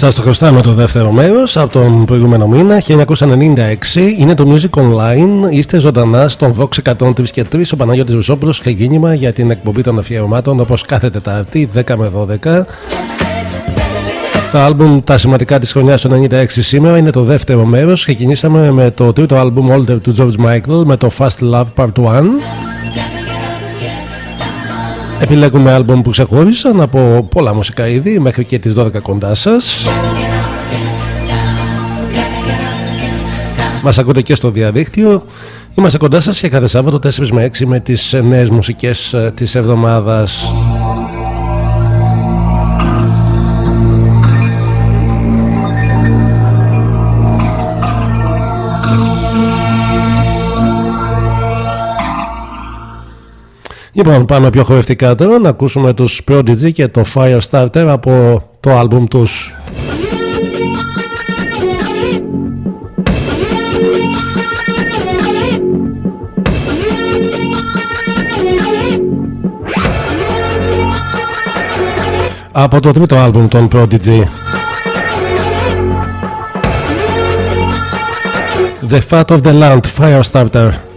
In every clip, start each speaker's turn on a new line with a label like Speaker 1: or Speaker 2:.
Speaker 1: Σας το χρωστάμε το δεύτερο μέρος από τον προηγούμενο μήνα 1996 είναι το Music Online. Είστε ζωντανά στον Vox 103 και 3 ο Παναγιώτης Βουσόπουλος ξεκίνημα για την εκπομπή των αφιερωμάτων όπως κάθε Τετάρτη 10 με 12 τα άλμπουμ τα σημαντικά της χρονιάς του 96 σήμερα είναι το δεύτερο μέρος. Ξεκινήσαμε με το τρίτο άλμπουμ Older του George Michael με το Fast Love Part 1 Επιλέγουμε άλμπομ που ξεχώρισαν από πολλά μουσικά είδη μέχρι και τις 12 κοντά σας. Μας ακούτε και στο διαδίκτυο. Είμαστε κοντά σας και κάθε Σάββατο 4 με 6 με τις νέες μουσικές ε, της εβδομάδας. Λοιπόν, πάμε πιο χορευτικά τώρα να ακούσουμε τους Prodigy και το Firestarter από το άλμπουμ τους. Από το τρίτο άλμπουμ των Prodigy. The Fat of the Land, Firestarter.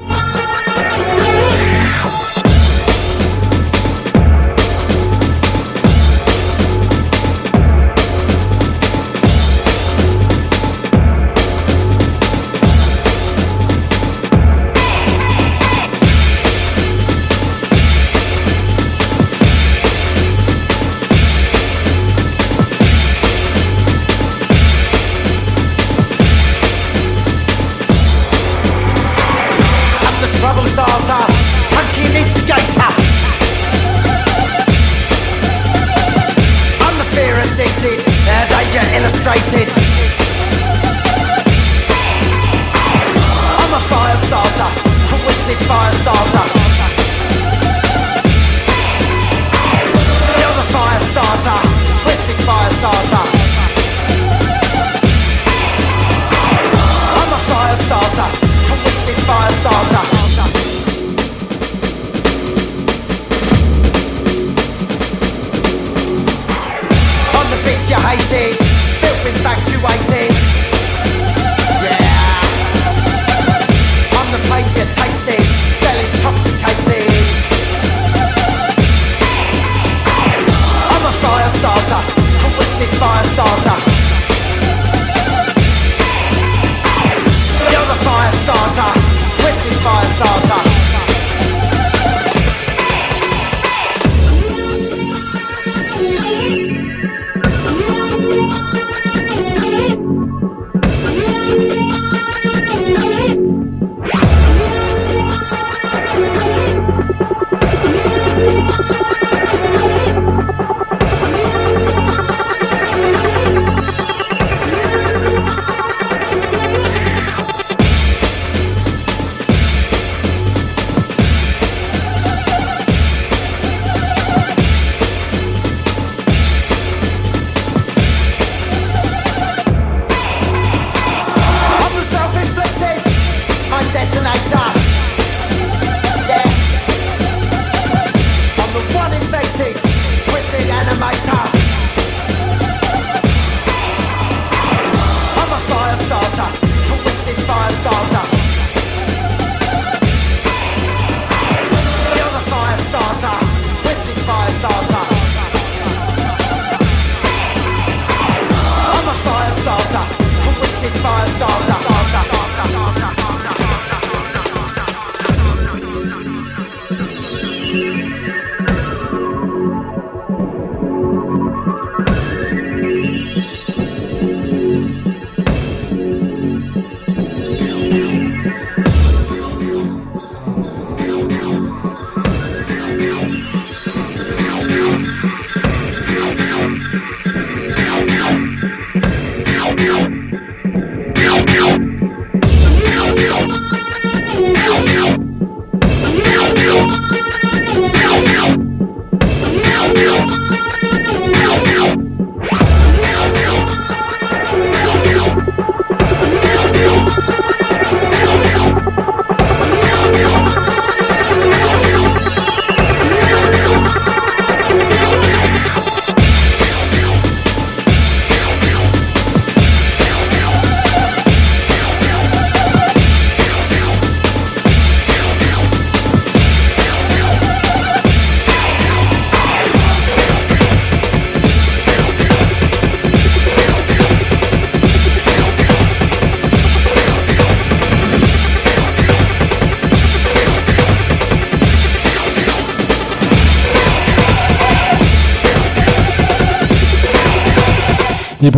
Speaker 1: you hated, built with.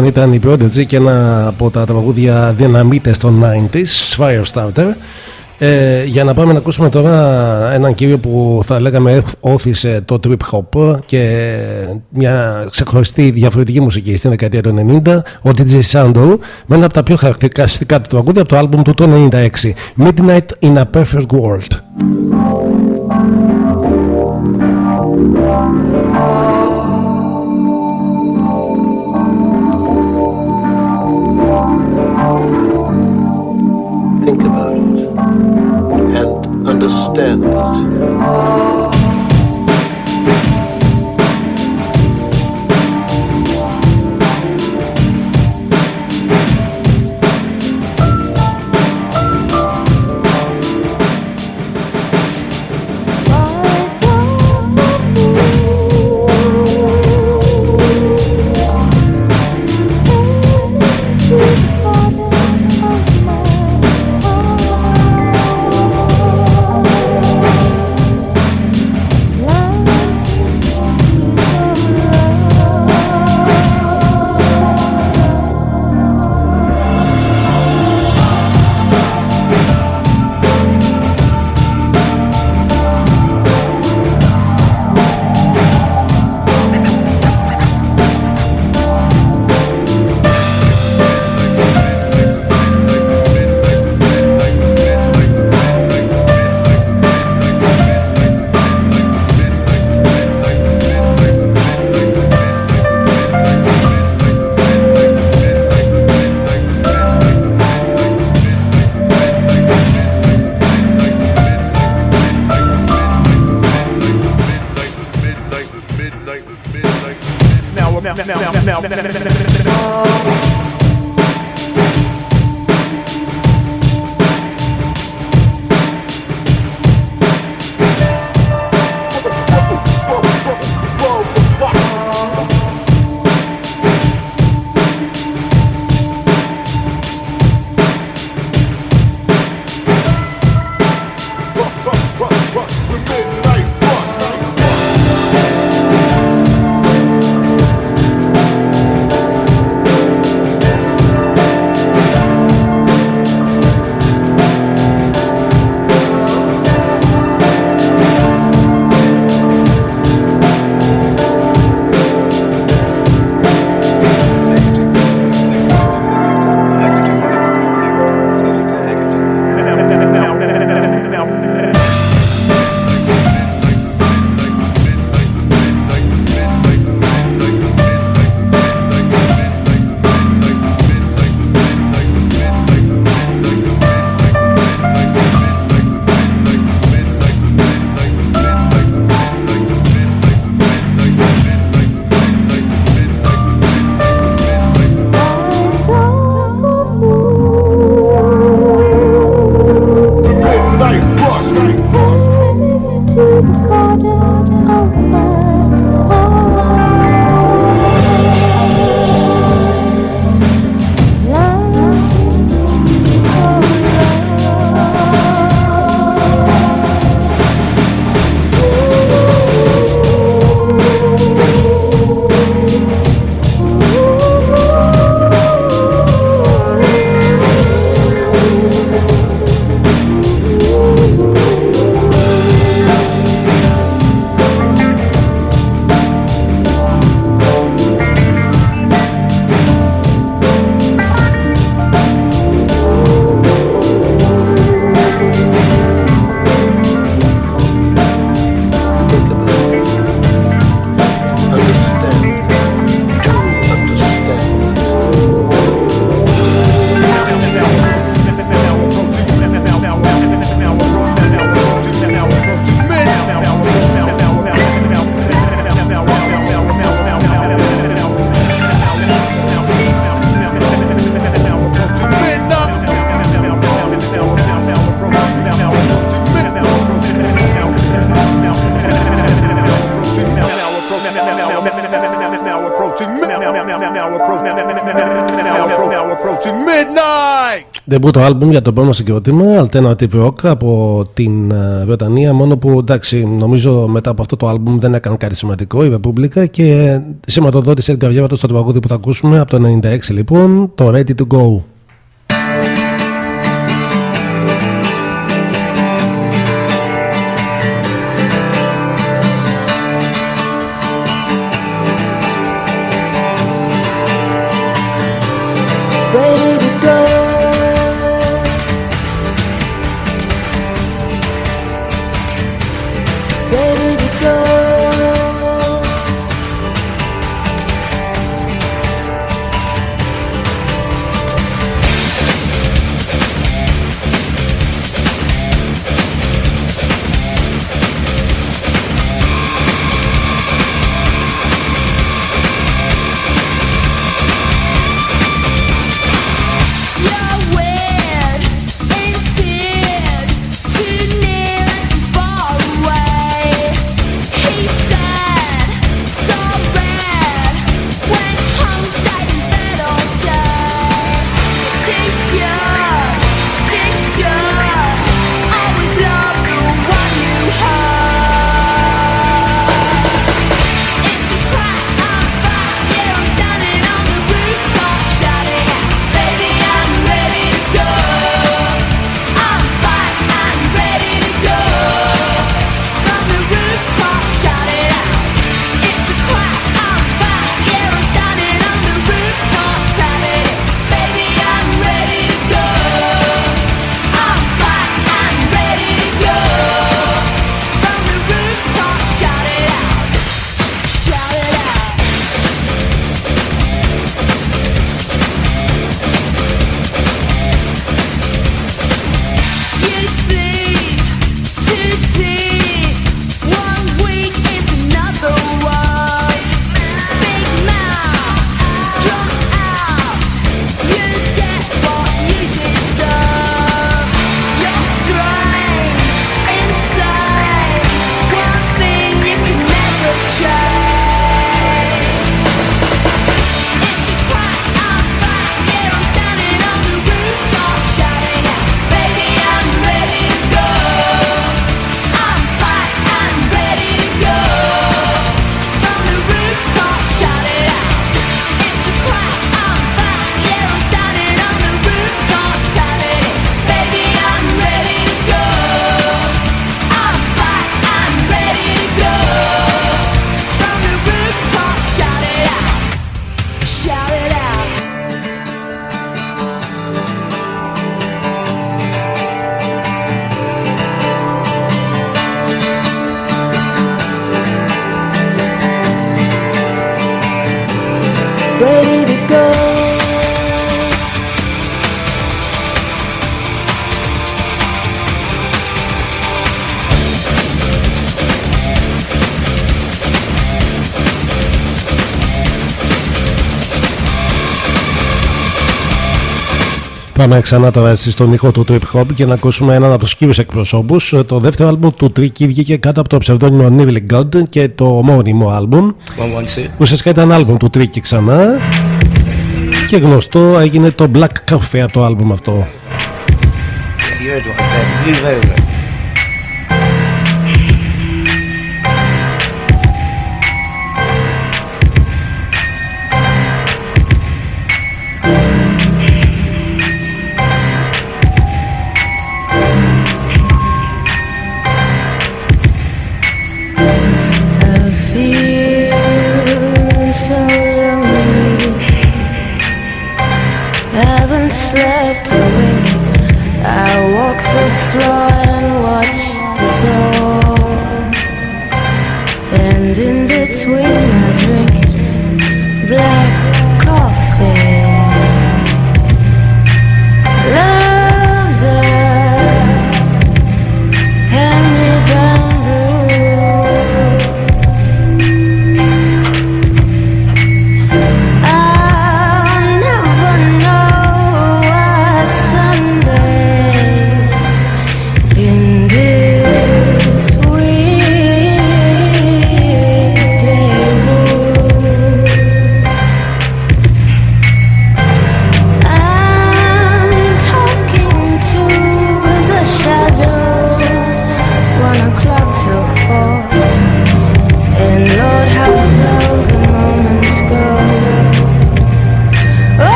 Speaker 1: Λοιπόν, ήταν η Prodigy και ένα από τα τραγούδια δυναμίτες των 90s, Firestarter. Ε, για να πάμε να ακούσουμε τώρα έναν κύριο που θα λέγαμε όθησε το trip hop και μια ξεχωριστή διαφορετική μουσική στην δεκαετία του 90, ο DJ Sando, με ένα από τα πιο χαρακτηριστικά του τραγούδια από το άλμπουμ του το 96, Midnight in a Perfect World. Understand it.
Speaker 2: Το άλμπουμ για το πρώτο συγκρότημα Alternative Rock από την ε, Βρετανία. Μόνο που εντάξει νομίζω μετά από αυτό το άλμπουμ δεν έκανε κάτι σημαντικό η Ρεπούμπλικα και σηματοδότησε την καρδιά στο τραγούδι που θα ακούσουμε από το 96 λοιπόν το Ready to Go Πάμε ξανά τώρα στον ήχο του Trip Hop και να ακούσουμε έναν από τους κύριους εκπροσώπους. Το δεύτερο άλμπουμ του Tricky βγήκε κάτω από το ψευδόνιμο Neville God και το ομώνυμο άλμπουμ. Ουσιαστικά ήταν άλμπουμ του Tricky ξανά. Και γνωστό έγινε το Black Coffee από το άλμπουμ αυτό. cross.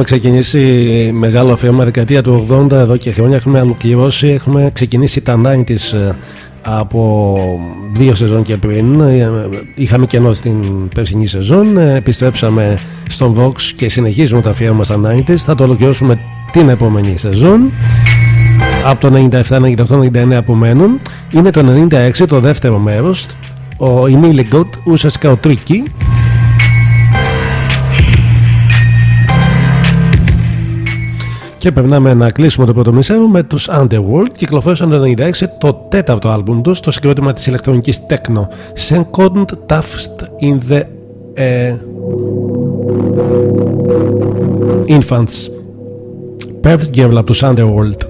Speaker 1: Έχουμε ξεκινήσει μεγάλο αφιέρωμα δεκαετία του 80 εδώ και χρόνια. Έχουμε ολοκληρώσει, έχουμε ξεκινήσει τα 90's ε, από δύο σεζόν και πριν. Ε, είχαμε κενό στην περσινή σεζόν. Ε, επιστρέψαμε στον Vox και συνεχίζουμε τα αφιέρωμα στα 90's. Θα το ολοκληρώσουμε την επόμενη σεζόν. Από το 97, 98, 99 απομένουν. Είναι το 96 το δεύτερο μέρος. Ο Emily Γκότ, ουσιαστικά ο Τρίκη Και περνάμε να κλείσουμε το πρώτο μισέρο με τους Underworld. Κυκλοφόρησαν το 1996 το τέταρτο άλμπουμ τους, το συγκρότημα της ηλεκτρονικής techno. Second Toughest in the uh, Infants. Perfect Girl από τους Underworld.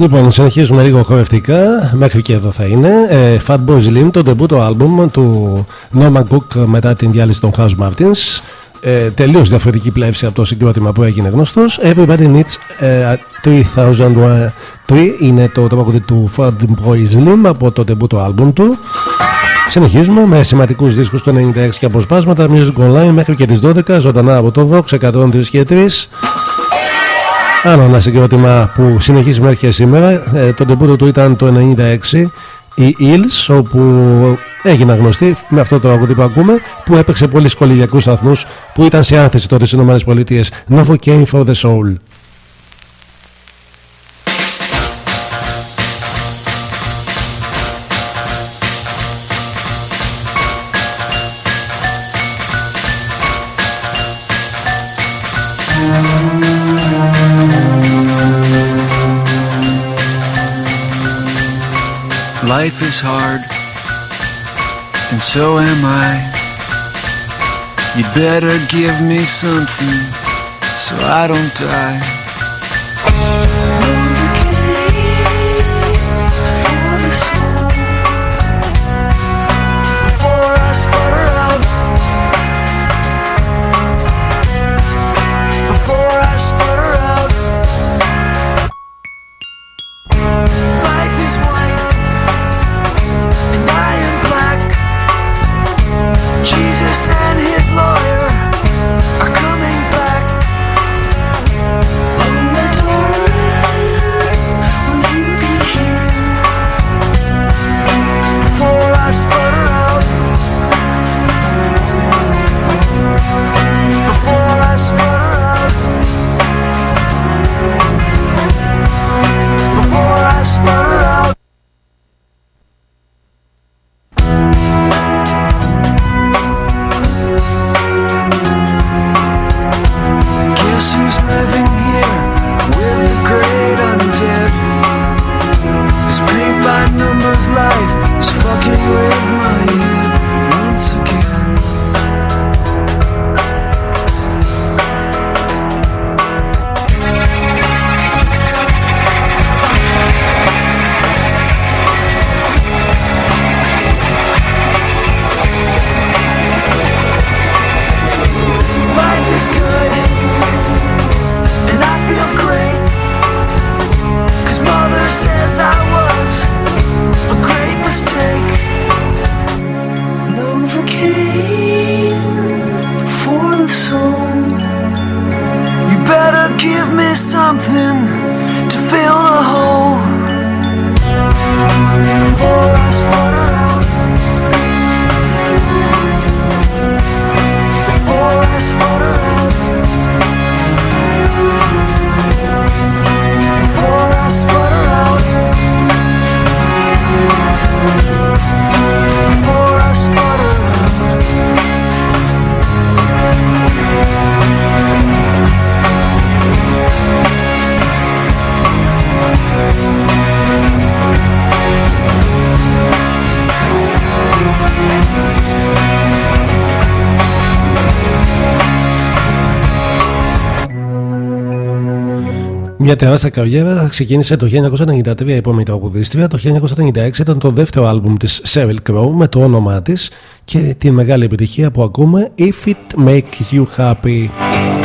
Speaker 1: Λοιπόν, συνεχίζουμε λίγο χορευτικά. Μέχρι και εδώ θα είναι. Ε, Fatboy Slim, το debut album του Norman Cook μετά την διάλυση των House Martins. Ε, Τελείως διαφορετική πλεύση από το συγκρότημα που έγινε γνωστός. Everybody Needs ε, 3003 είναι το τραγούδι του Fatboy Slim από το debut album του. Συνεχίζουμε με σημαντικούς δίσκους το 96 και αποσπάσματα Music Online μέχρι και τις 12 ζωντανά από το Vox 103 και 3 Άλλο ένα συγκρότημα που συνεχίζει μέχρι και σήμερα. Ε, το ντεμπούτο του ήταν το 1996 η Ills, όπου έγινε γνωστή με αυτό το τραγούδι που ακούμε, που έπαιξε πολλοί σχολιακούς σταθμούς που ήταν σε άνθεση τότε στις ΗΠΑ. Novocaine for the Soul.
Speaker 3: So am I. You'd better give me something so I don't die.
Speaker 2: μια τεράστια καριέρα ξεκίνησε το 1993 η επόμενη τραγουδίστρια. Το 1996 ήταν το δεύτερο άλμπουμ της Sheryl Crow με το όνομά της και την μεγάλη επιτυχία που ακούμε If It Makes You Happy.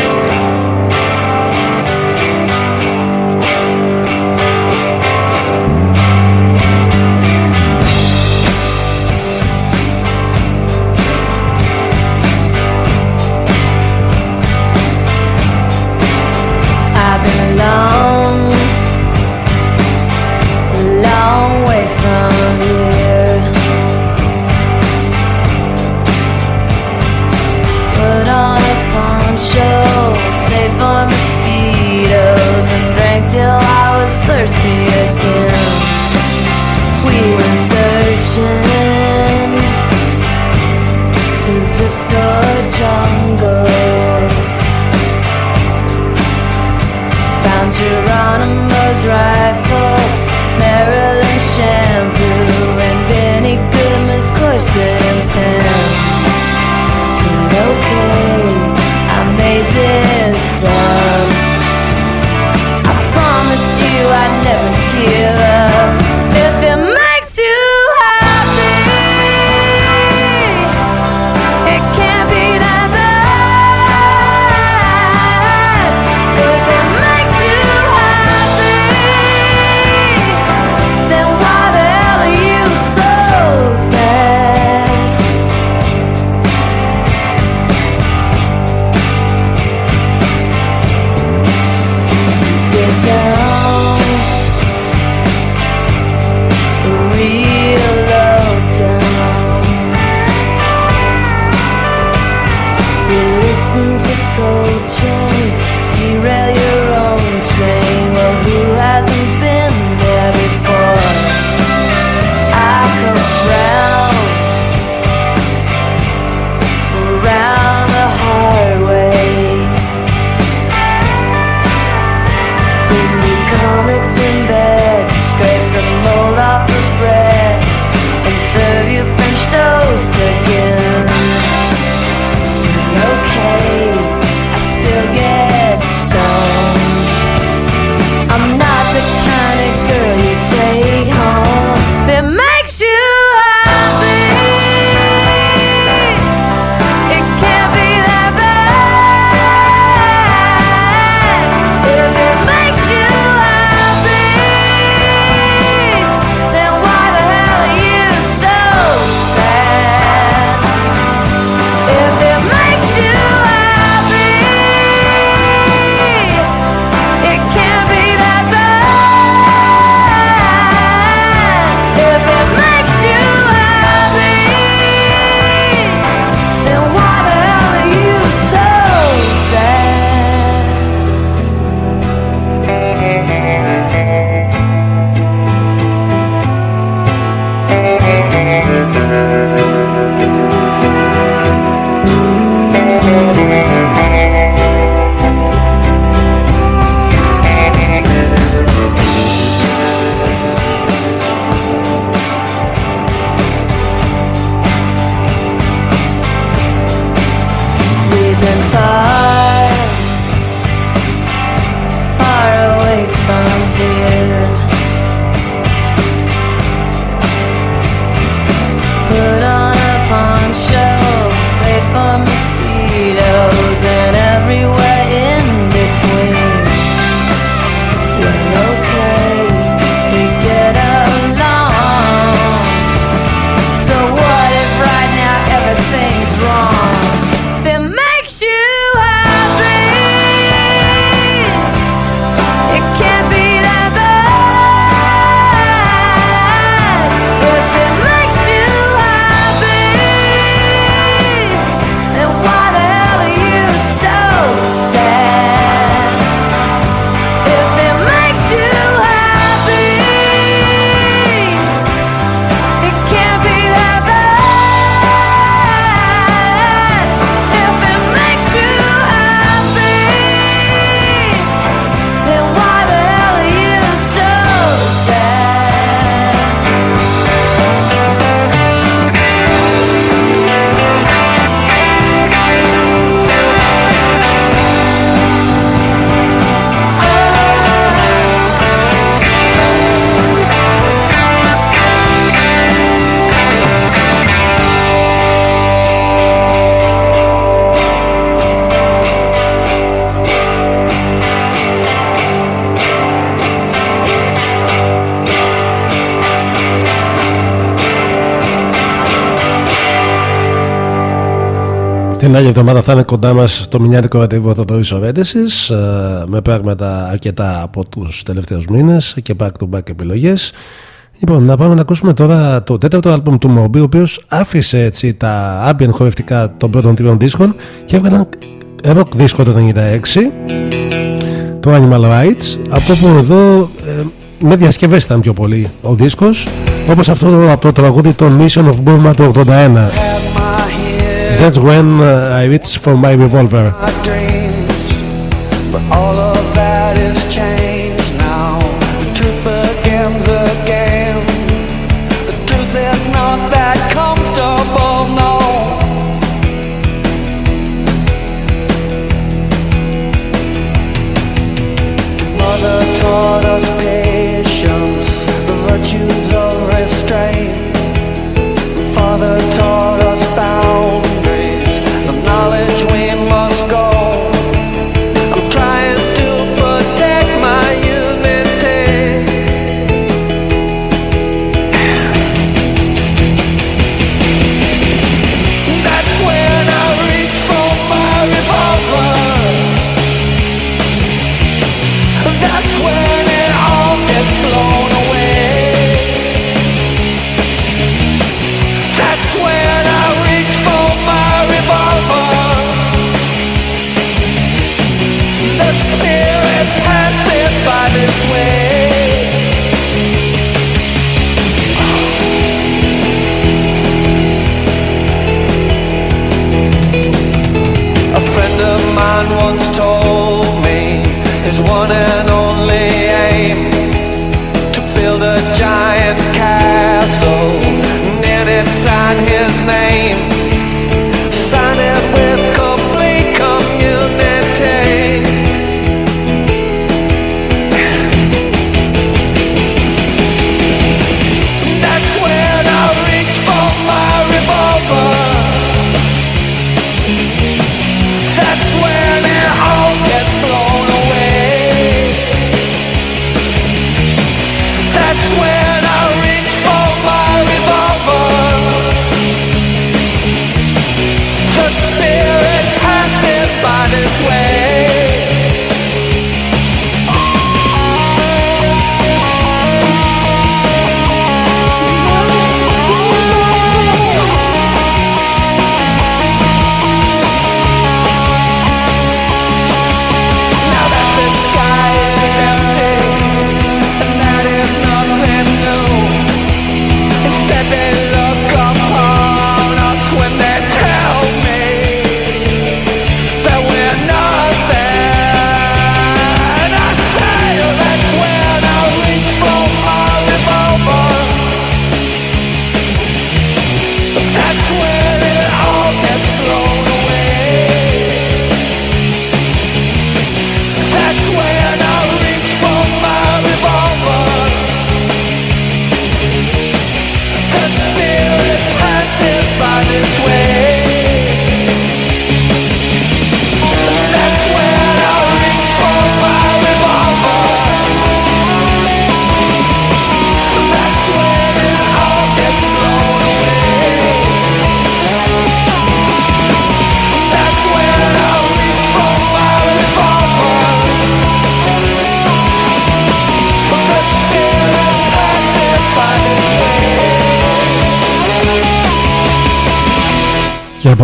Speaker 3: Την άλλη εβδομάδα θα είναι κοντά μας στο μηνιάτικο ραντεβού ο Θοδωρή Ορέντεση ε, με πράγματα αρκετά από τους τελευταίους μήνες και back to back επιλογές. Λοιπόν, να πάμε να ακούσουμε τώρα το τέταρτο άλμπουμ του Moby, ο οποίος άφησε έτσι τα ambient χορευτικά των πρώτων τριών δίσκων και έβγαλε ένα rock δίσκο το 1996, το Animal Rights, από όπου εδώ ε, με διασκευές ήταν πιο πολύ ο δίσκος, όπως αυτό από το τραγούδι των Mission of Burma του 81. That's when uh, I reach for my revolver.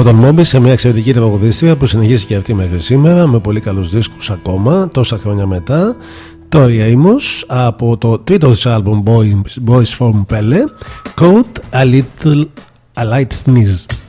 Speaker 3: Από τον Μόμπι σε μια εξαιρετική τραγουδίστρια που συνεχίζει και αυτή μέχρι σήμερα με πολύ καλούς δίσκους ακόμα τόσα χρόνια μετά το Amos από το τρίτο της άλμπουμ Boys from Pele Code A Little A Light Sneeze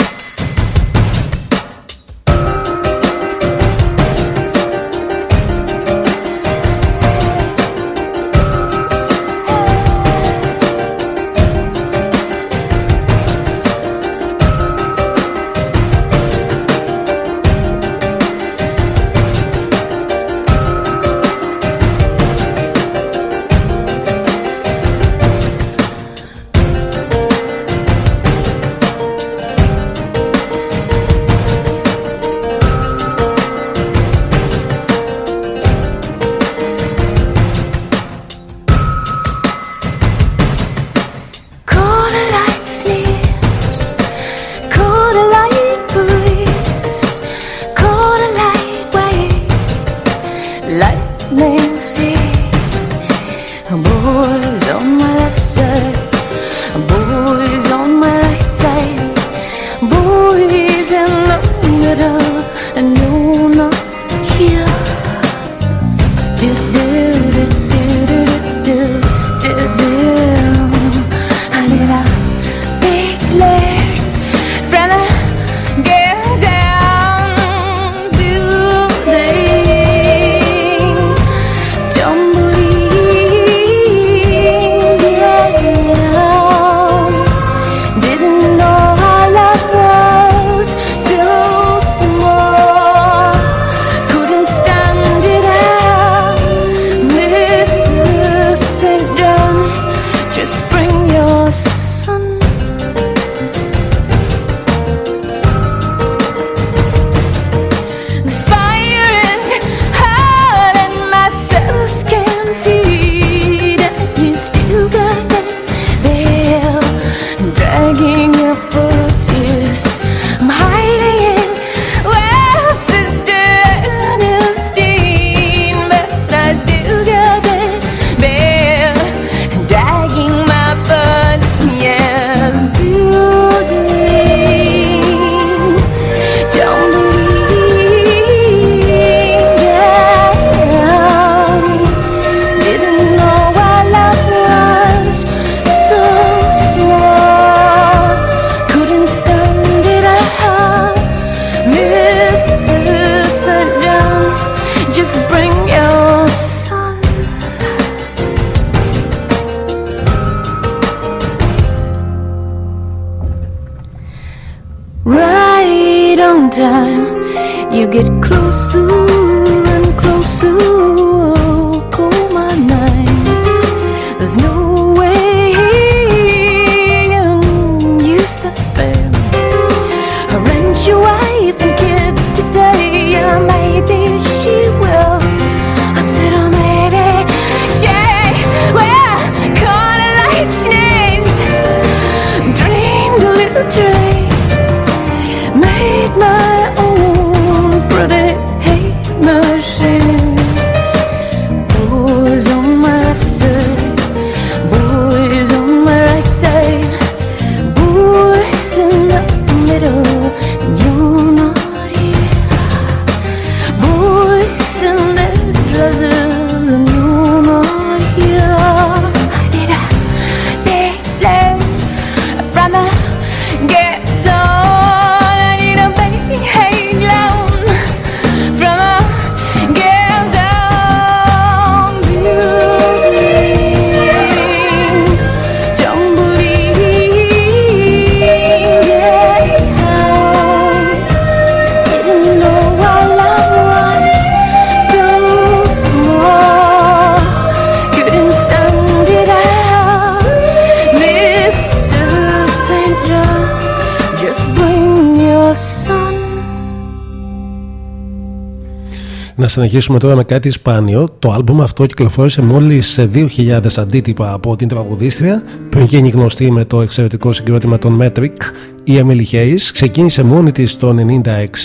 Speaker 1: συνεχίσουμε τώρα με κάτι σπάνιο. Το άλμπουμ αυτό κυκλοφόρησε μόλις 2.000 αντίτυπα από την τραγουδίστρια πριν γίνει γνωστή με το εξαιρετικό συγκρότημα των Metric. Η Emily Hayes ξεκίνησε μόνη της το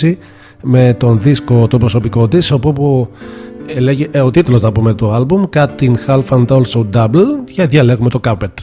Speaker 1: 1996 με τον δίσκο το προσωπικό της όπου ε, ε ο τίτλος να πούμε του άλμπουμ Cutting Half and Also Double για διαλέγουμε το Carpet.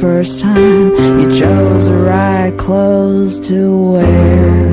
Speaker 4: first time you chose the right clothes to wear.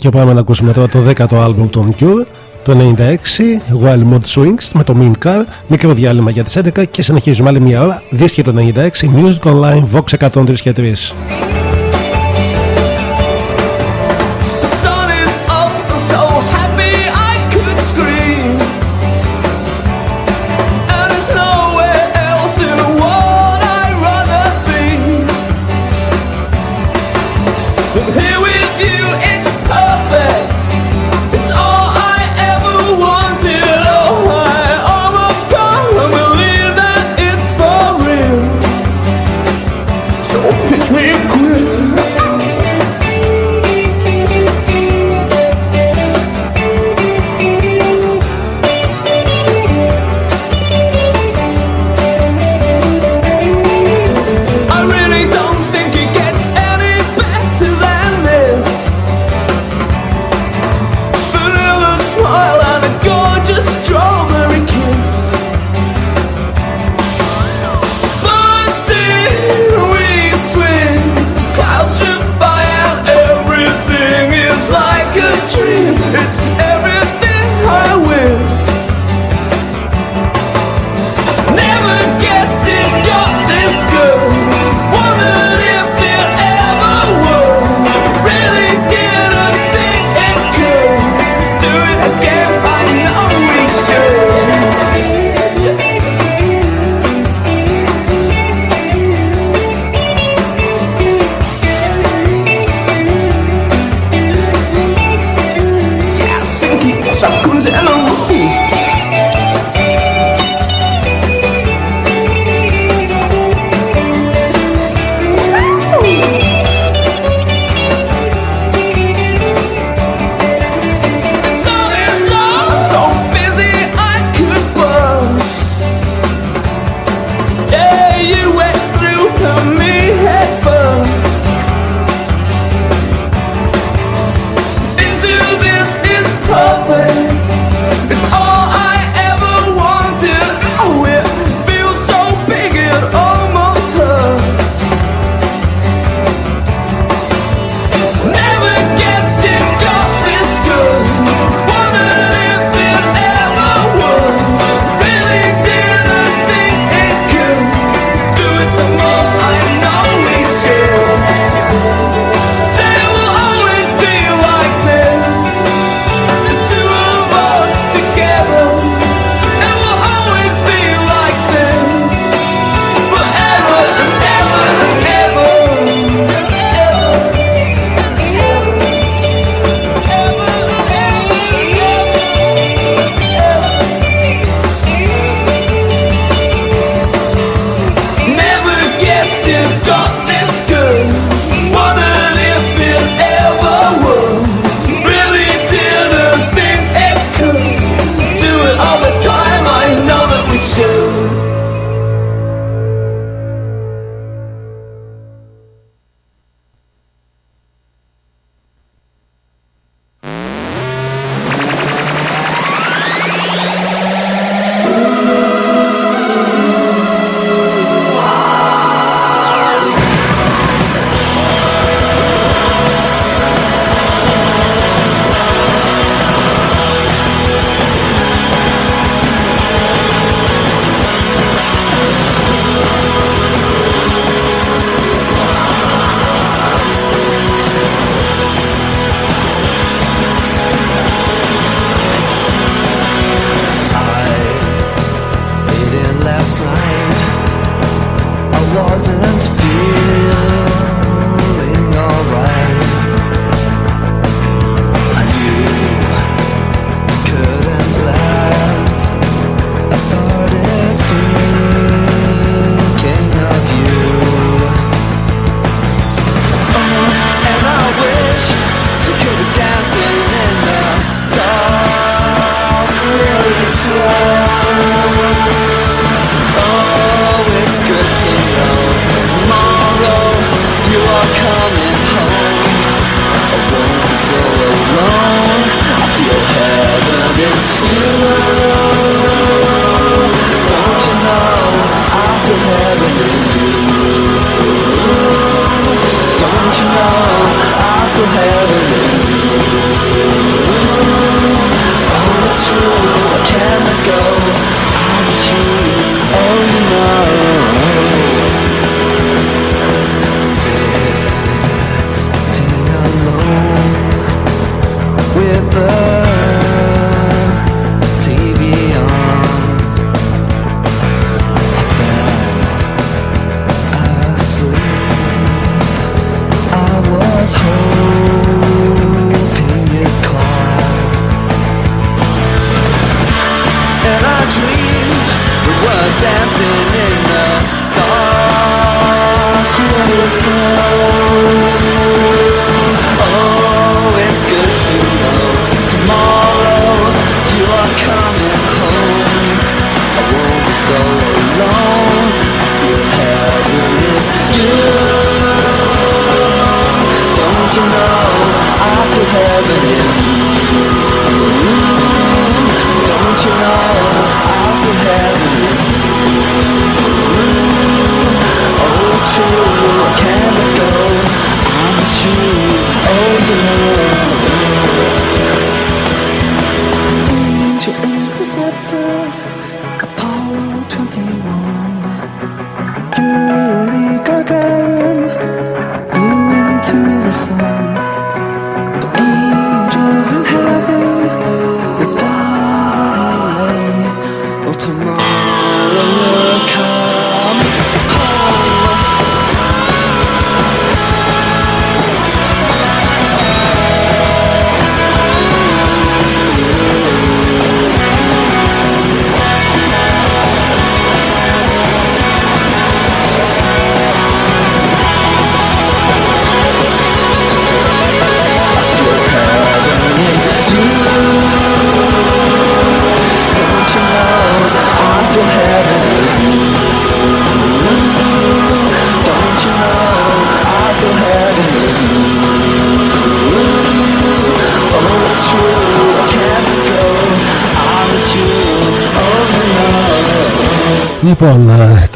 Speaker 1: και πάμε να ακούσουμε τώρα το 10ο άλμπουμ των Cure το 96, Wild Mood Swings με το Mean Car, μικρό διάλειμμα για τις 11 και συνεχίζουμε άλλη μια ώρα, δίσκη το 96, Music Online, Vox 103 και 3.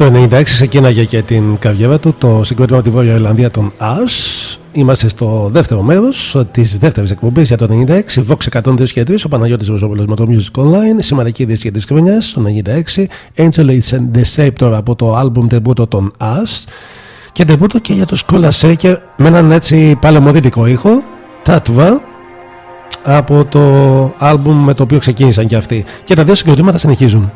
Speaker 1: Το 1996 ξεκίναγε και την καριέρα του το συγκρότημα από τη Βόρεια Ιρλανδία των US. Είμαστε στο δεύτερο μέρος της δεύτερης εκπομπής για το 96, Vox 102 και 3, ο Παναγιώτης Βεζόπουλο με το Music Online, σημαντική δίσκη τη χρονιά, το 96, Angel is the Shape τώρα από το album τεμπούτο των Ash και τεμπούτο και για το Σκόλα Shaker με έναν έτσι παλαιομοδίτικο ήχο, Τάτβα, από το album με το οποίο ξεκίνησαν και αυτοί. Και τα δύο συγκροτήματα συνεχίζουν.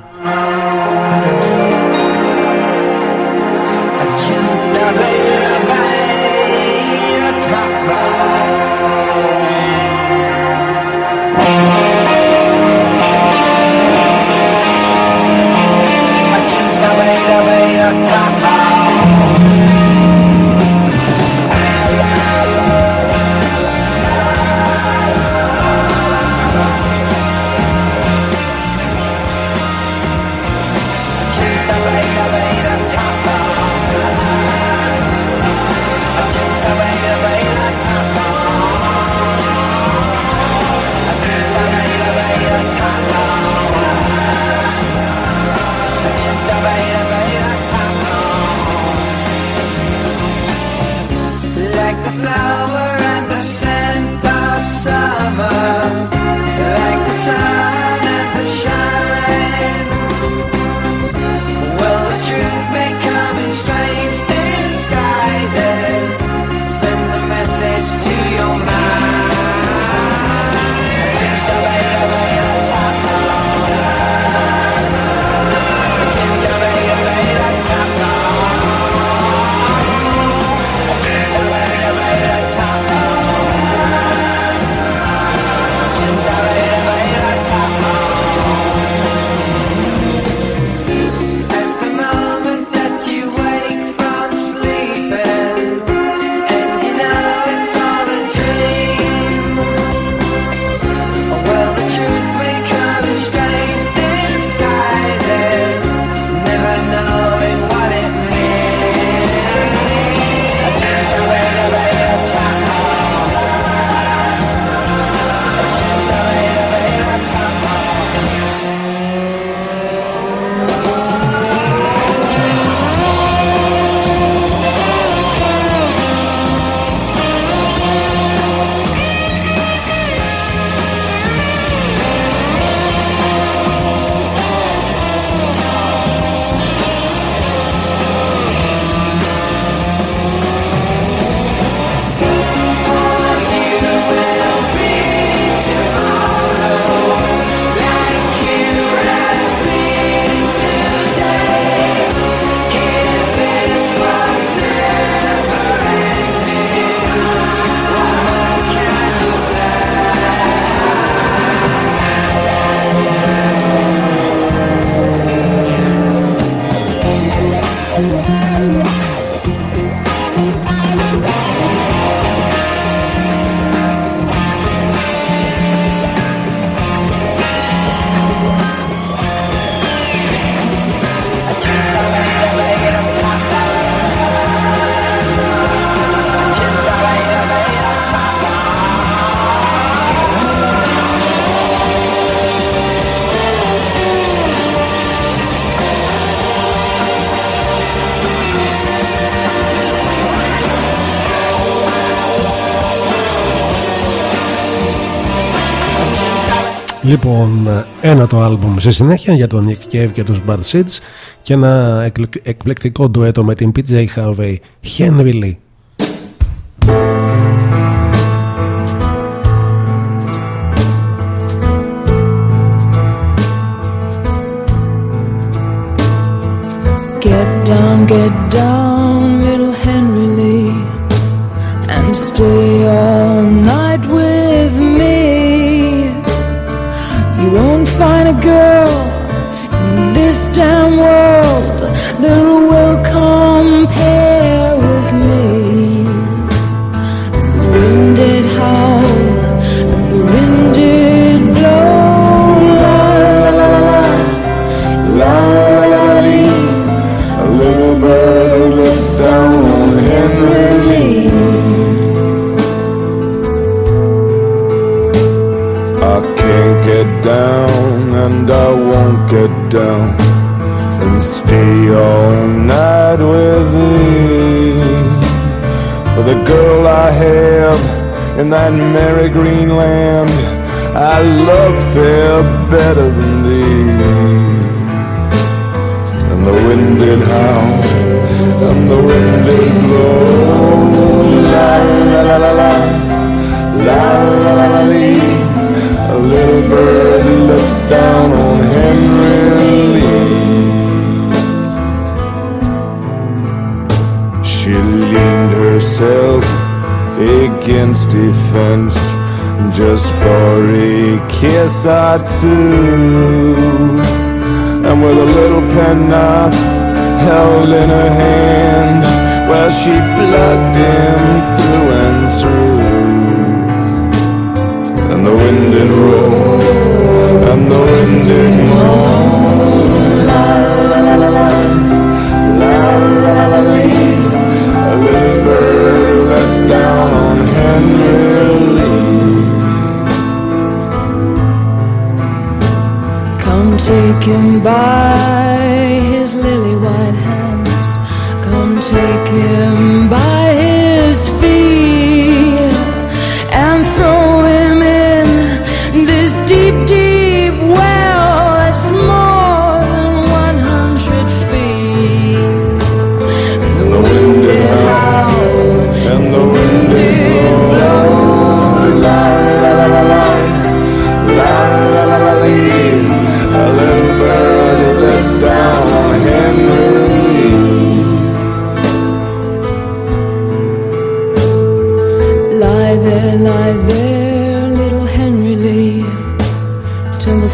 Speaker 1: Λοιπόν, ένα το άλμπουμ σε συνέχεια για τον Nick Cave και τους Bad Seeds και ένα εκπληκτικό ντουέτο με την PJ Harvey, Henry Lee.
Speaker 5: Get down, get down, that
Speaker 6: merry green land, I love fair better than thee. And the wind did howl, and the wind did blow. La la la la la, la la la la lee. A little bird looked down on Henry Lee. She leaned herself against a fence just for a kiss or two. And with a little penknife held in her hand, well, she plugged him through and through. And the wind did roll, and the wind did moan. La la la la la, la la la la.
Speaker 5: Come take him by his lily white hands. Come take him by his feet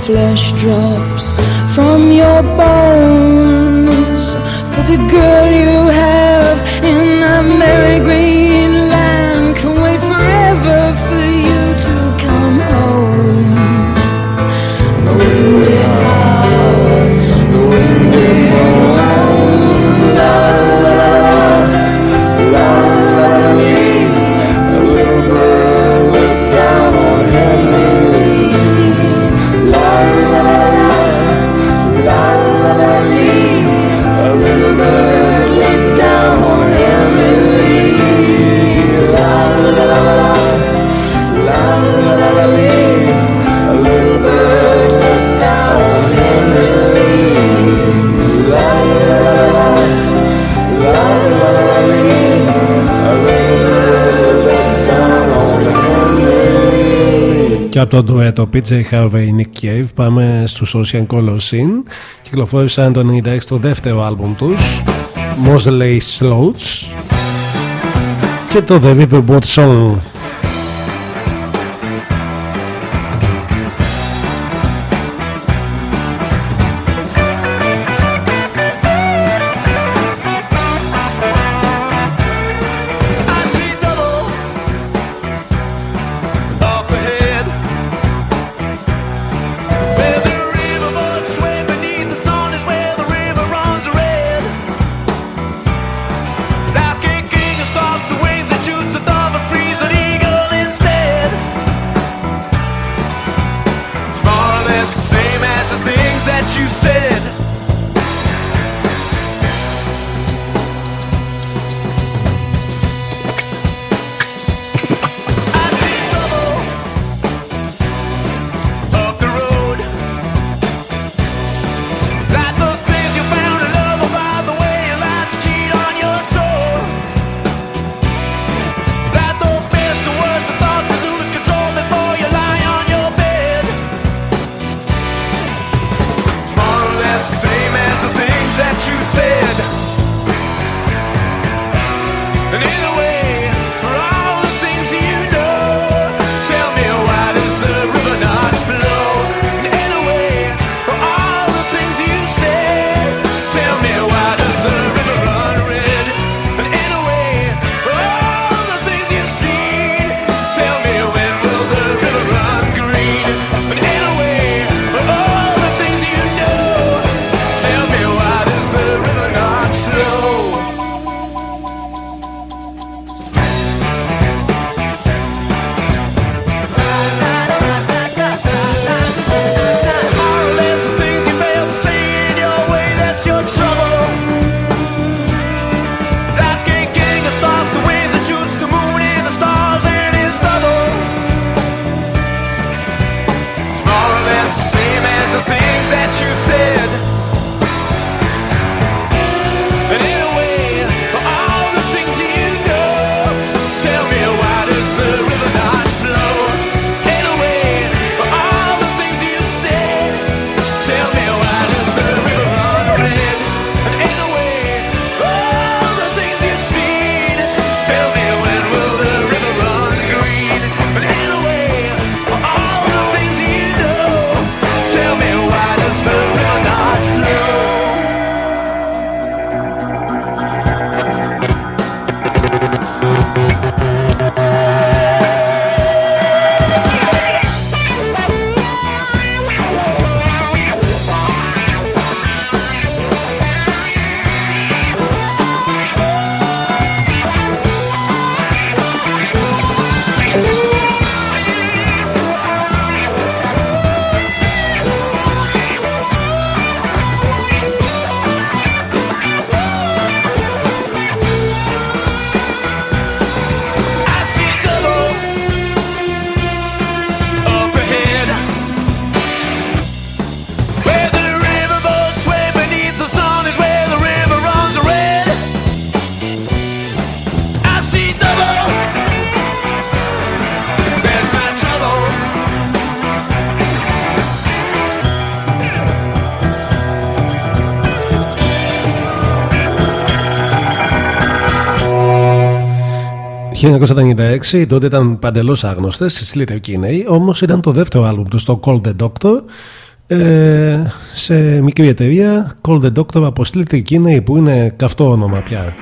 Speaker 5: flesh drops from your bones. For the girl you have
Speaker 1: Και από το ντουέτο PJ Harvey Nick Cave πάμε στους Ocean Color Scene. Κυκλοφόρησαν το 96 το δεύτερο άλμπουμ τους, Mosley Sloats και το The Riverboat Song.
Speaker 2: 1996 τότε ήταν παντελώς άγνωστες στις Little Kinney όμως ήταν το δεύτερο άλμπουμ του στο Call the Doctor ε, σε μικρή εταιρεία Call the Doctor από Little Kinney που είναι καυτό όνομα πια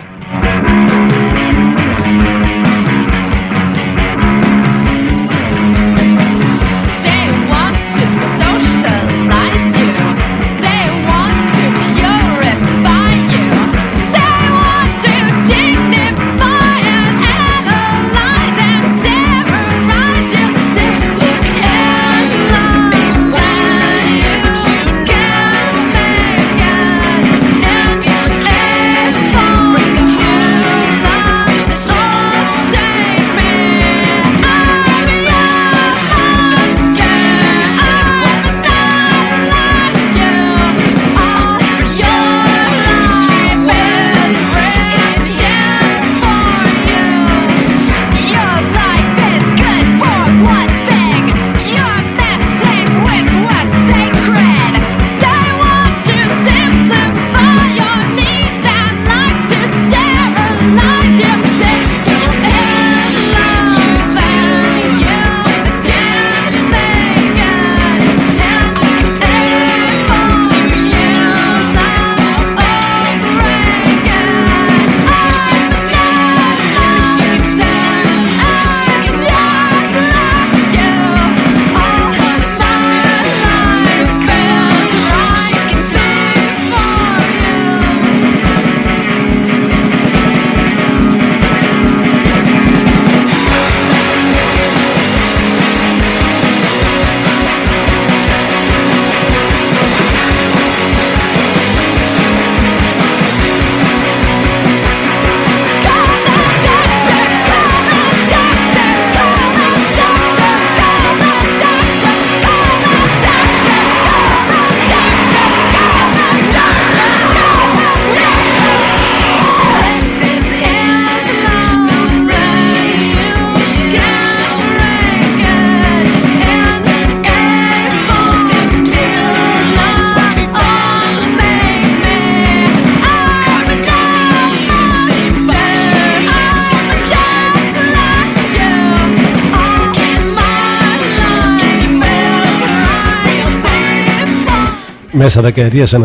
Speaker 2: Μέσα δεκαετίας 90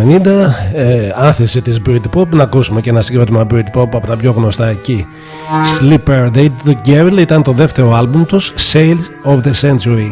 Speaker 2: ε, άθεση της Britpop να ακούσουμε και ένα συγκρότημα Britpop από τα πιο γνωστά εκεί. Slipper Date the Girl ήταν το δεύτερο άλμπουμ τους Sales of the Century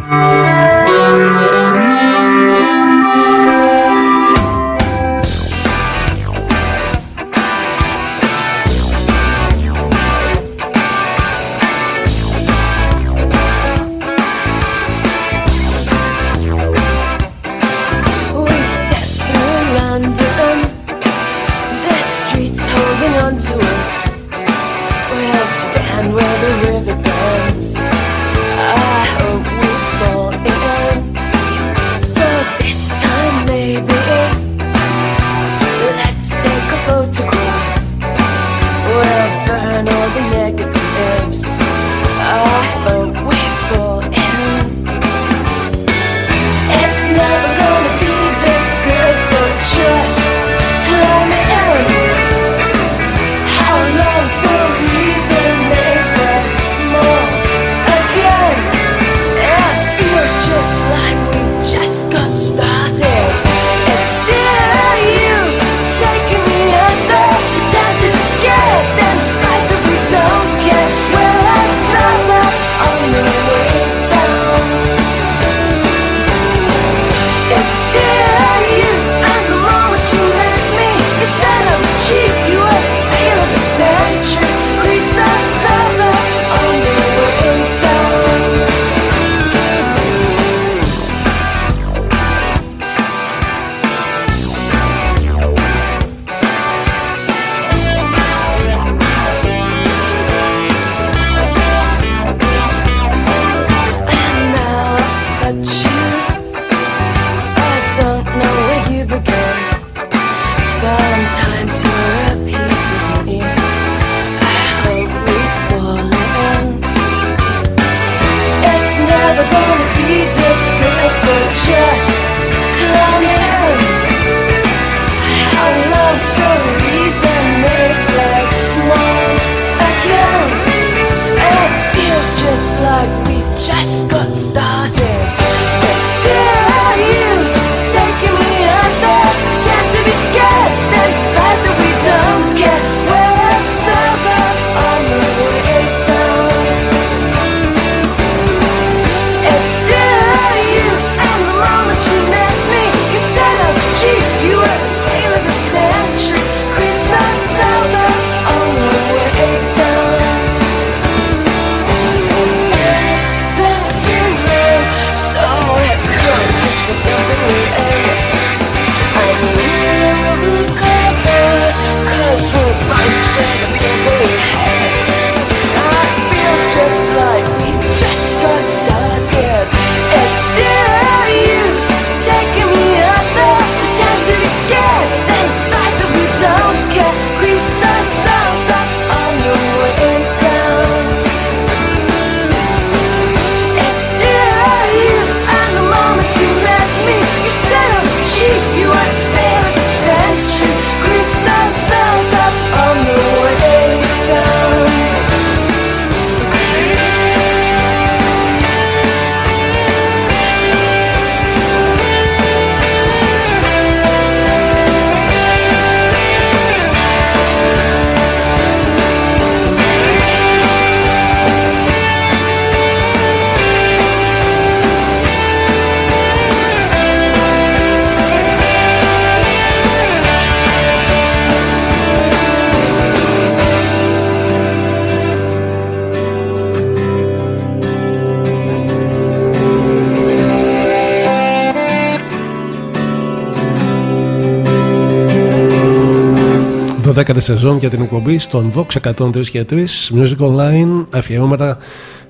Speaker 1: δέκατη σεζόν για την εκπομπή στον Vox 103 και 3 Music Online αφιερώματα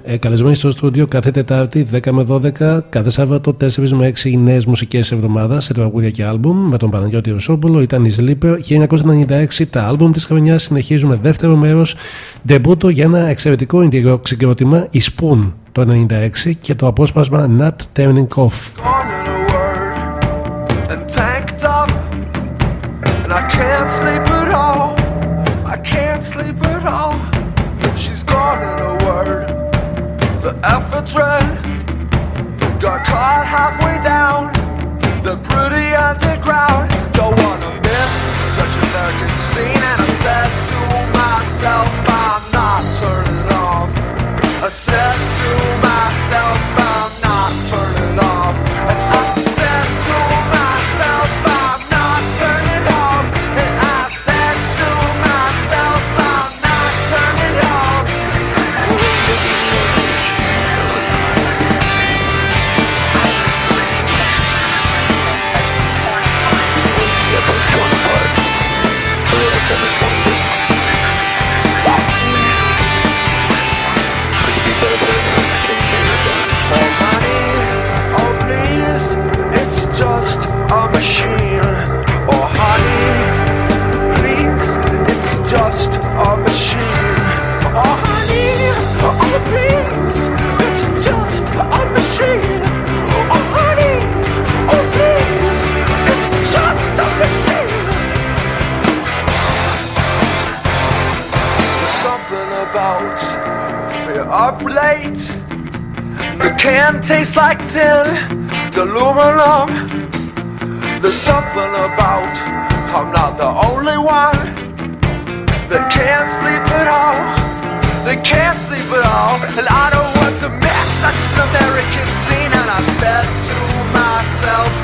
Speaker 1: ε, καλεσμένοι στο στούντιο κάθε Τετάρτη 10 με 12, κάθε Σάββατο 4 με 6 νέες μουσικές εβδομάδα σε τραγούδια και άλμπουμ με τον Παναγιώτη Ρωσόπουλο. Ήταν η Sleeper 1996. Τα άλμπουμ της χρονιάς συνεχίζουμε δεύτερο μέρος. Ντεμπούτο για ένα εξαιρετικό indie συγκρότημα, η Spoon το 96 και το απόσπασμα Not Turning Off.
Speaker 7: gone in sleep at all. She's gone in a word. The effort trend got caught halfway down. The pretty underground don't wanna miss such a American scene. And I said to myself I'm not turning off. I said to myself, late. The can tastes like tin, the aluminum. There's something about I'm not the only one that can't sleep at all. That can't sleep at all, and I don't want to miss such an American scene. And I said to myself,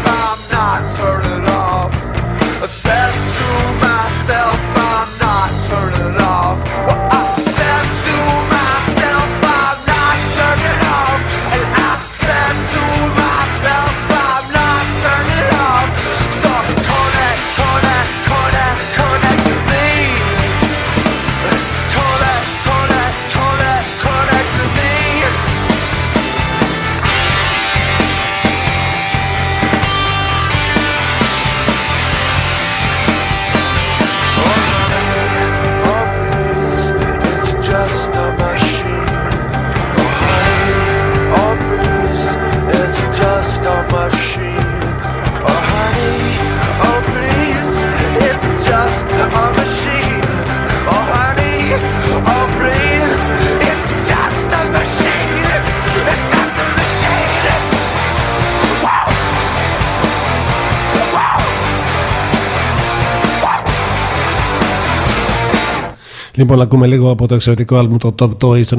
Speaker 1: Λοιπόν, ακούμε λίγο από το εξαιρετικό άλμπουμ το Top Toys το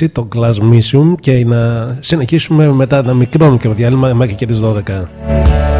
Speaker 1: 96, το Glass Mission και να συνεχίσουμε μετά ένα μικρό μικρό διάλειμμα μέχρι και τις 12.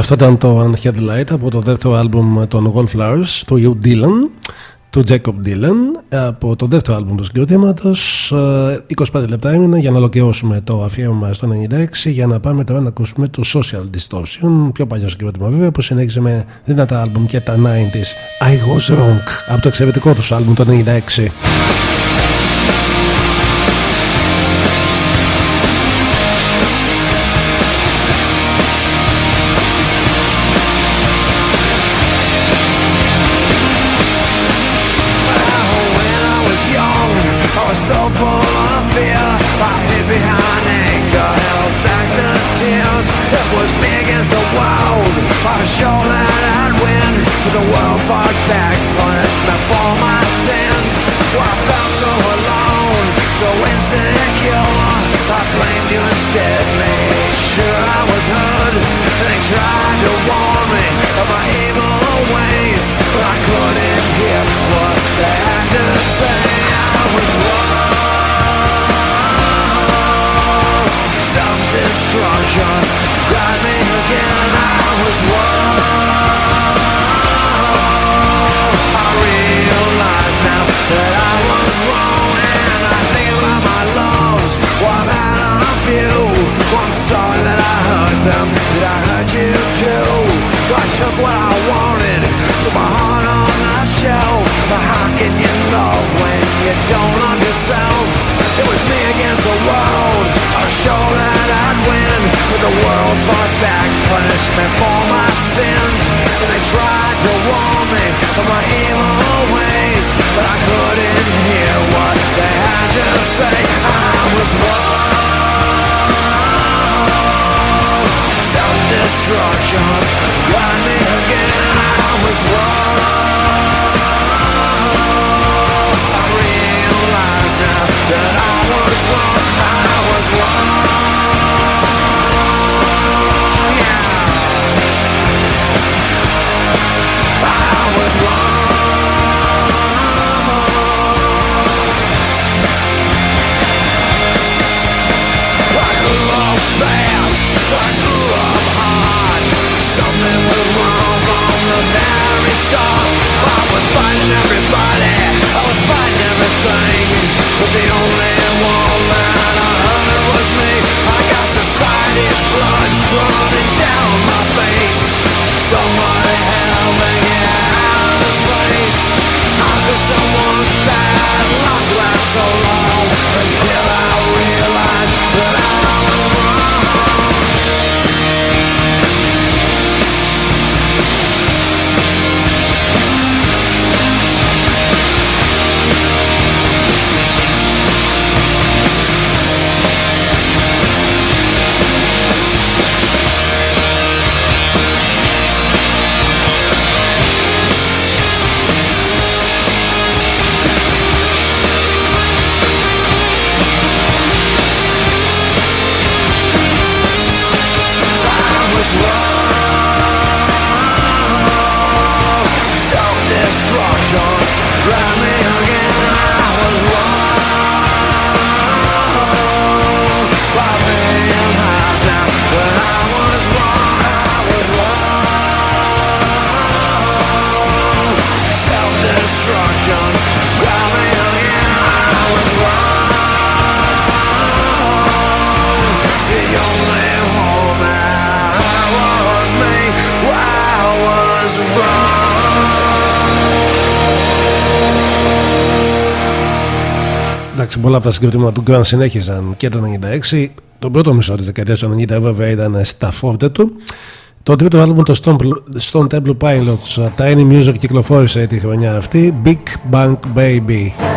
Speaker 1: Αυτό ήταν το Unhead Light από το δεύτερο άλμπουμ των Wallflowers του Hugh Dylan, του Jacob Dylan, από το δεύτερο άλμπουμ του συγκροτήματος. Ε, 25 λεπτά έμεινε για να ολοκληρώσουμε το αφιέρωμα στο 96 για να πάμε τώρα να ακούσουμε το Social Distortion, πιο παλιό συγκρότημα βέβαια που συνέχισε με δυνατά άλμπουμ και τα 90s. I Was Wrong από το εξαιρετικό τους άλμπουμ το 96.
Speaker 8: Back, for my sins. I felt so alone, so insecure. I blamed you instead, made sure I was heard. They tried to warn me of my evil ways, but I couldn't hear what they had to say. I was wrong. Self-destruction you love when you don't love yourself? It was me against the world. I was that I'd win, but the world fought back, punished me for my sins. And they tried to warn me of my evil ways, but I couldn't hear what they had to say. I was wrong. Self-destruction's got me again. I was wrong. Someone's bad. Luck last so long until
Speaker 1: Εντάξει, πολλά από τα συγκροτήματα του Grand συνέχιζαν και το 96. Το πρώτο μισό της δεκαετίας του 90 βέβαια ήταν στα φόρτε του. Το τρίτο άλμπουμ, το Stone, Stone Temple Pilots, Tiny Music κυκλοφόρησε τη χρονιά αυτή. Big Bang Baby.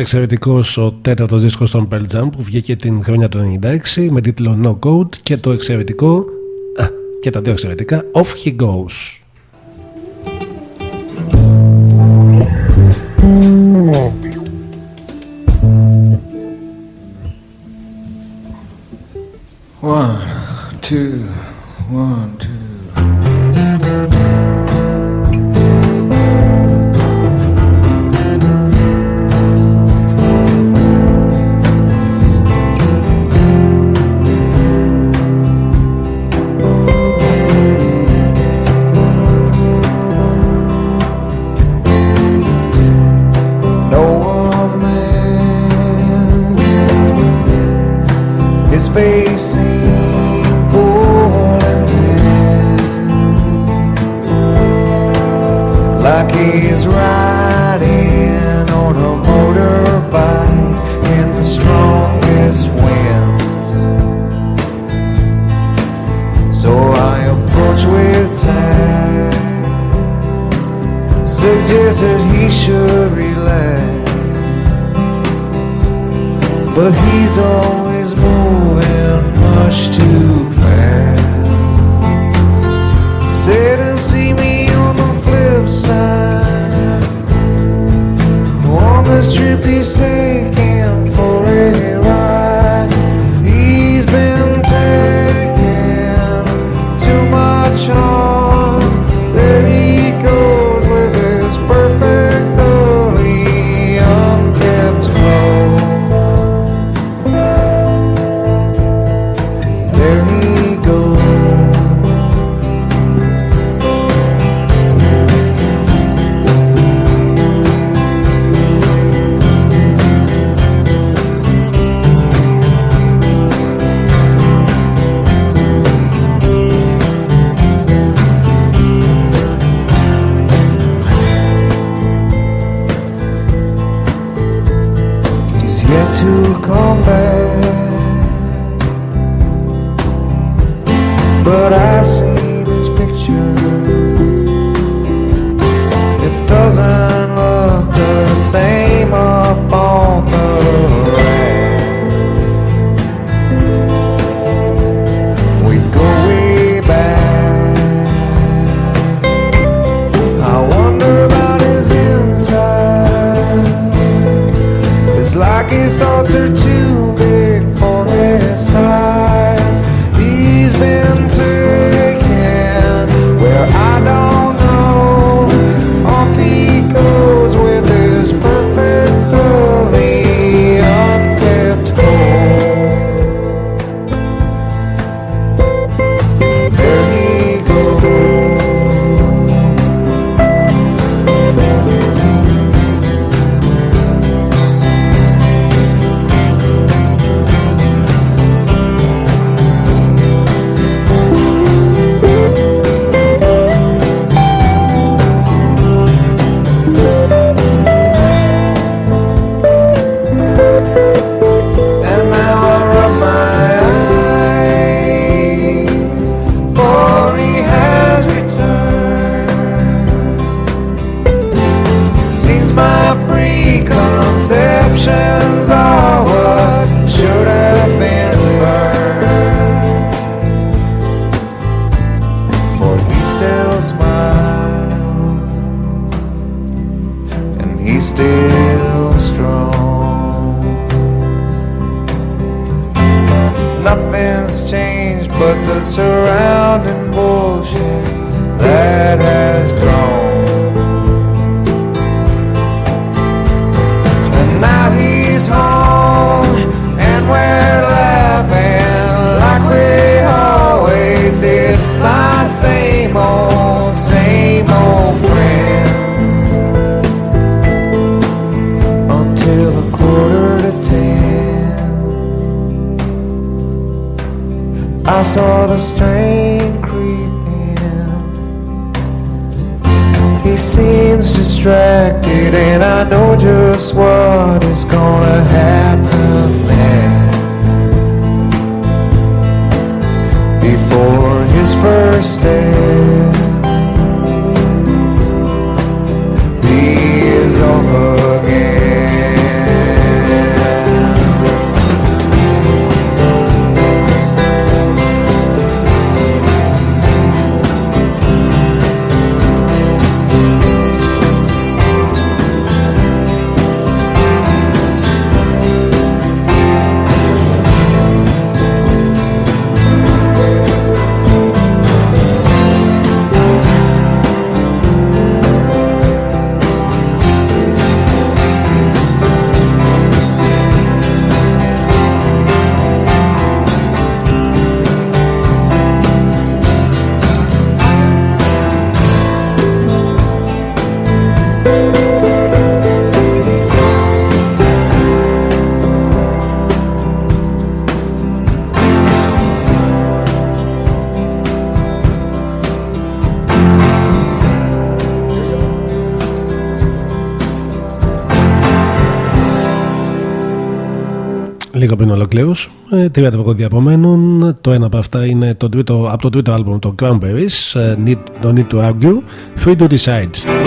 Speaker 1: Εξαιρετικός ο τέταρτος δίσκος των Pearl Jam που βγήκε την χρονιά του 96 με τίτλο No Code και το εξαιρετικό. Και τα δύο εξαιρετικά. Off He Goes.
Speaker 3: One, two, one, two.
Speaker 9: but he's always moving much too
Speaker 10: τρία τραγούδια απομένουν. Το ένα από αυτά είναι το τρίτο, από το τρίτο άλμπομ των Cranberries, ε, Need, No Need to Argue, Free to Decide.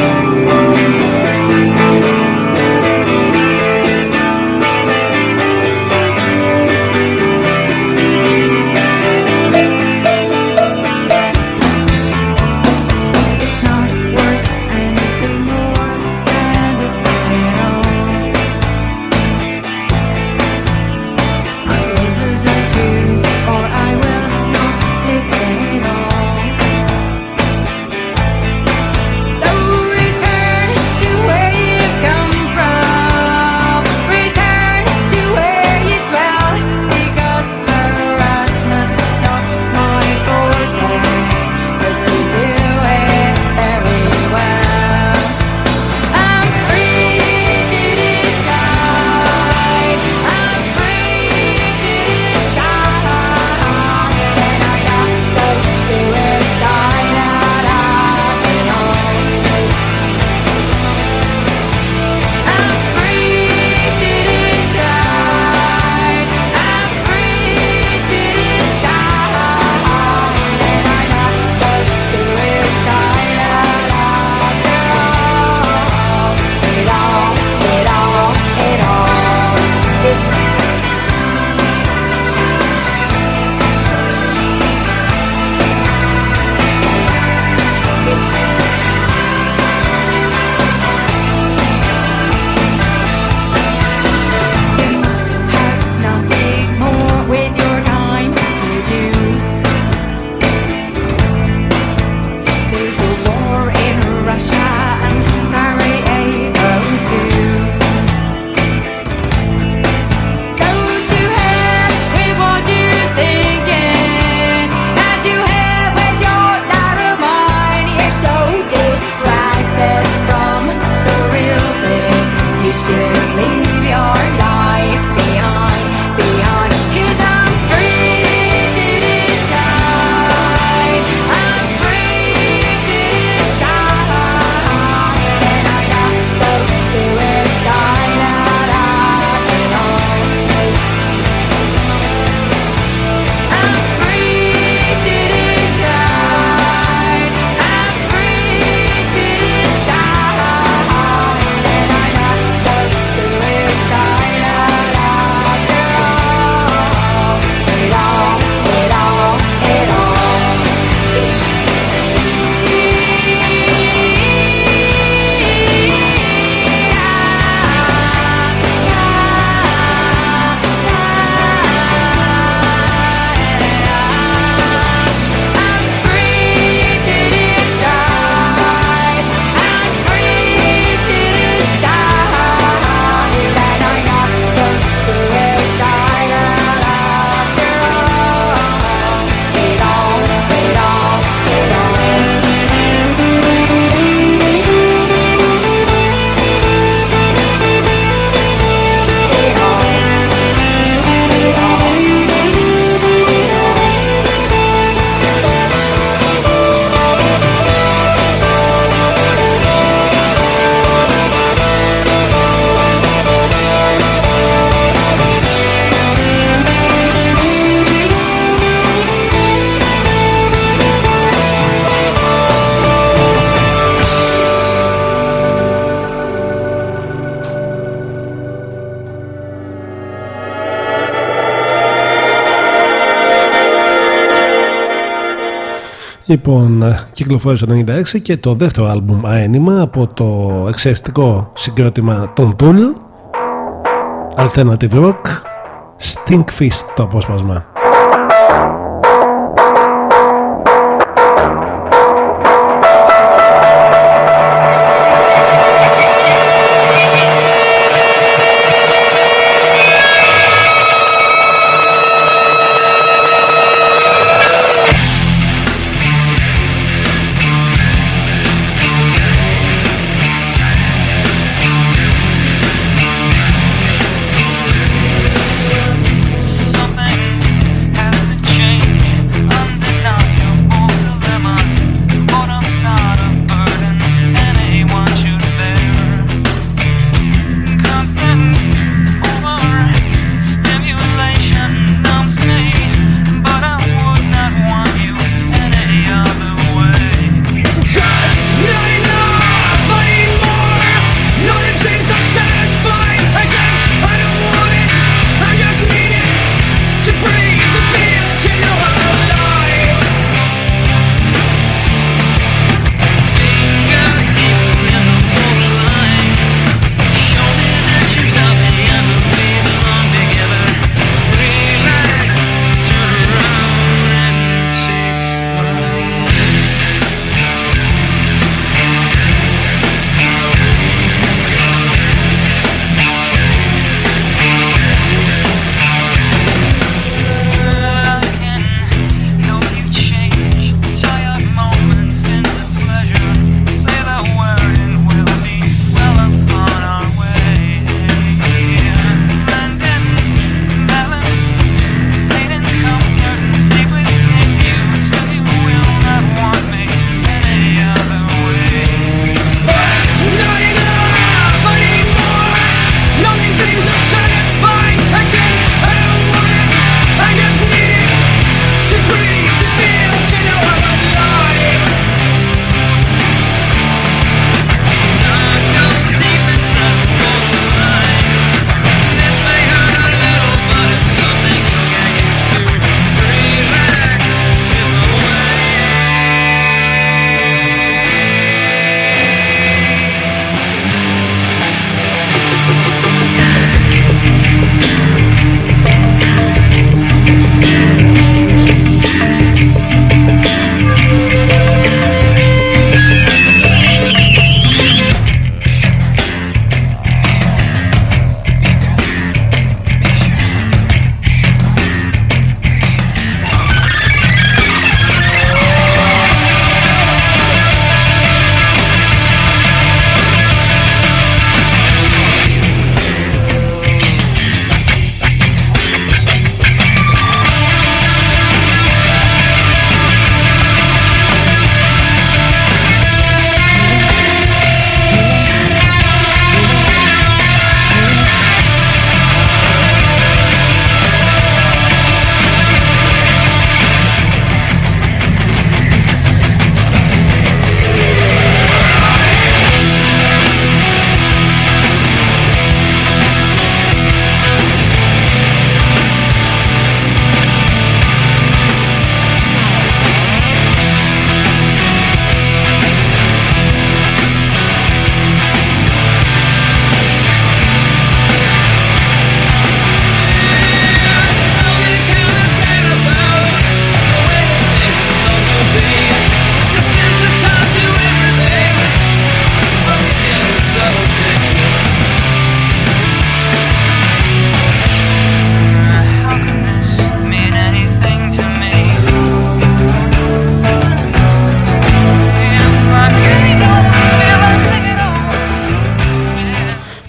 Speaker 10: Λοιπόν, κυκλοφόρησε το 96 και το δεύτερο άλμπουμ αένιμα από το εξαιρετικό συγκρότημα των Tool Alternative Rock Stinkfist το απόσπασμα.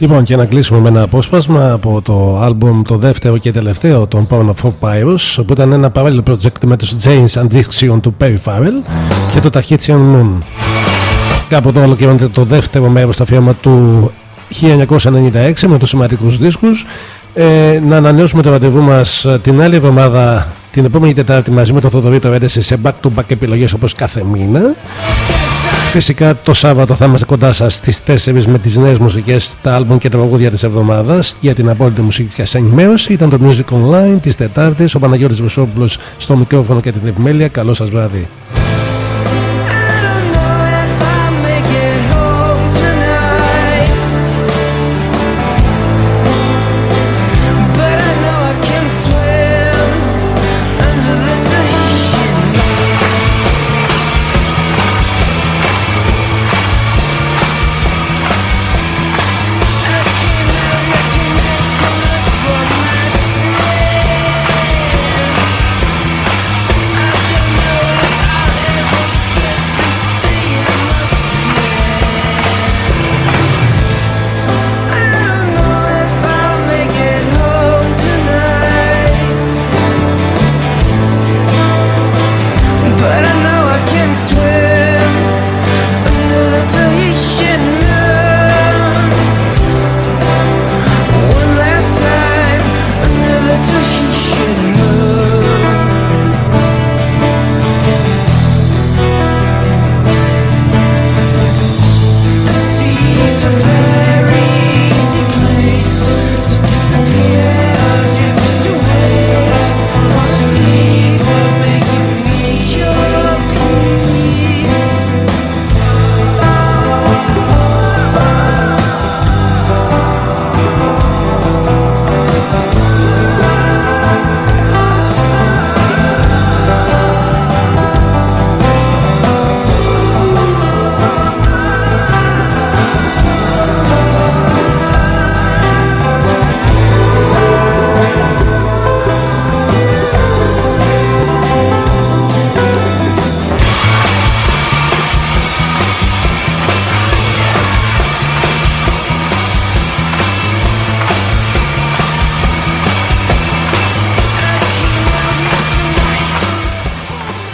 Speaker 1: Λοιπόν, και να κλείσουμε με ένα απόσπασμα από το άλμπουμ το δεύτερο και τελευταίο των Porn of Pyrus, που ήταν ένα parallel project με τους James Addiction του Perry Farrell και το Tahitian Moon. Κάπου εδώ ολοκληρώνεται το δεύτερο μέρος στο αφιέρωμα του 1996 με τους σημαντικούς δίσκους. Ε, να ανανεώσουμε το ραντεβού μας ε, την άλλη εβδομάδα, την επόμενη Τετάρτη μαζί με το Θοδωρή το Ρέντεση σε back-to-back επιλογές όπως κάθε μήνα. Φυσικά το Σάββατο θα είμαστε κοντά σας στις 4 με τις νέες μουσικές, τα άλμπομ και τα τραγούδια της εβδομάδας για την απόλυτη μουσική και ενημέρωση. Ήταν το Music Online της Τετάρτης, ο Παναγιώτης Βεσόπουλος στο μικρόφωνο και την επιμέλεια. Καλό σας βράδυ.